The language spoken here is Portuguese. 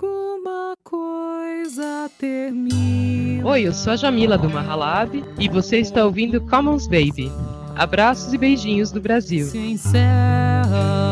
alguma coisa termina. Oi, eu sou a Jamila do Mahalab e você está ouvindo Commons Baby. Abraços e beijinhos do Brasil. Se encerra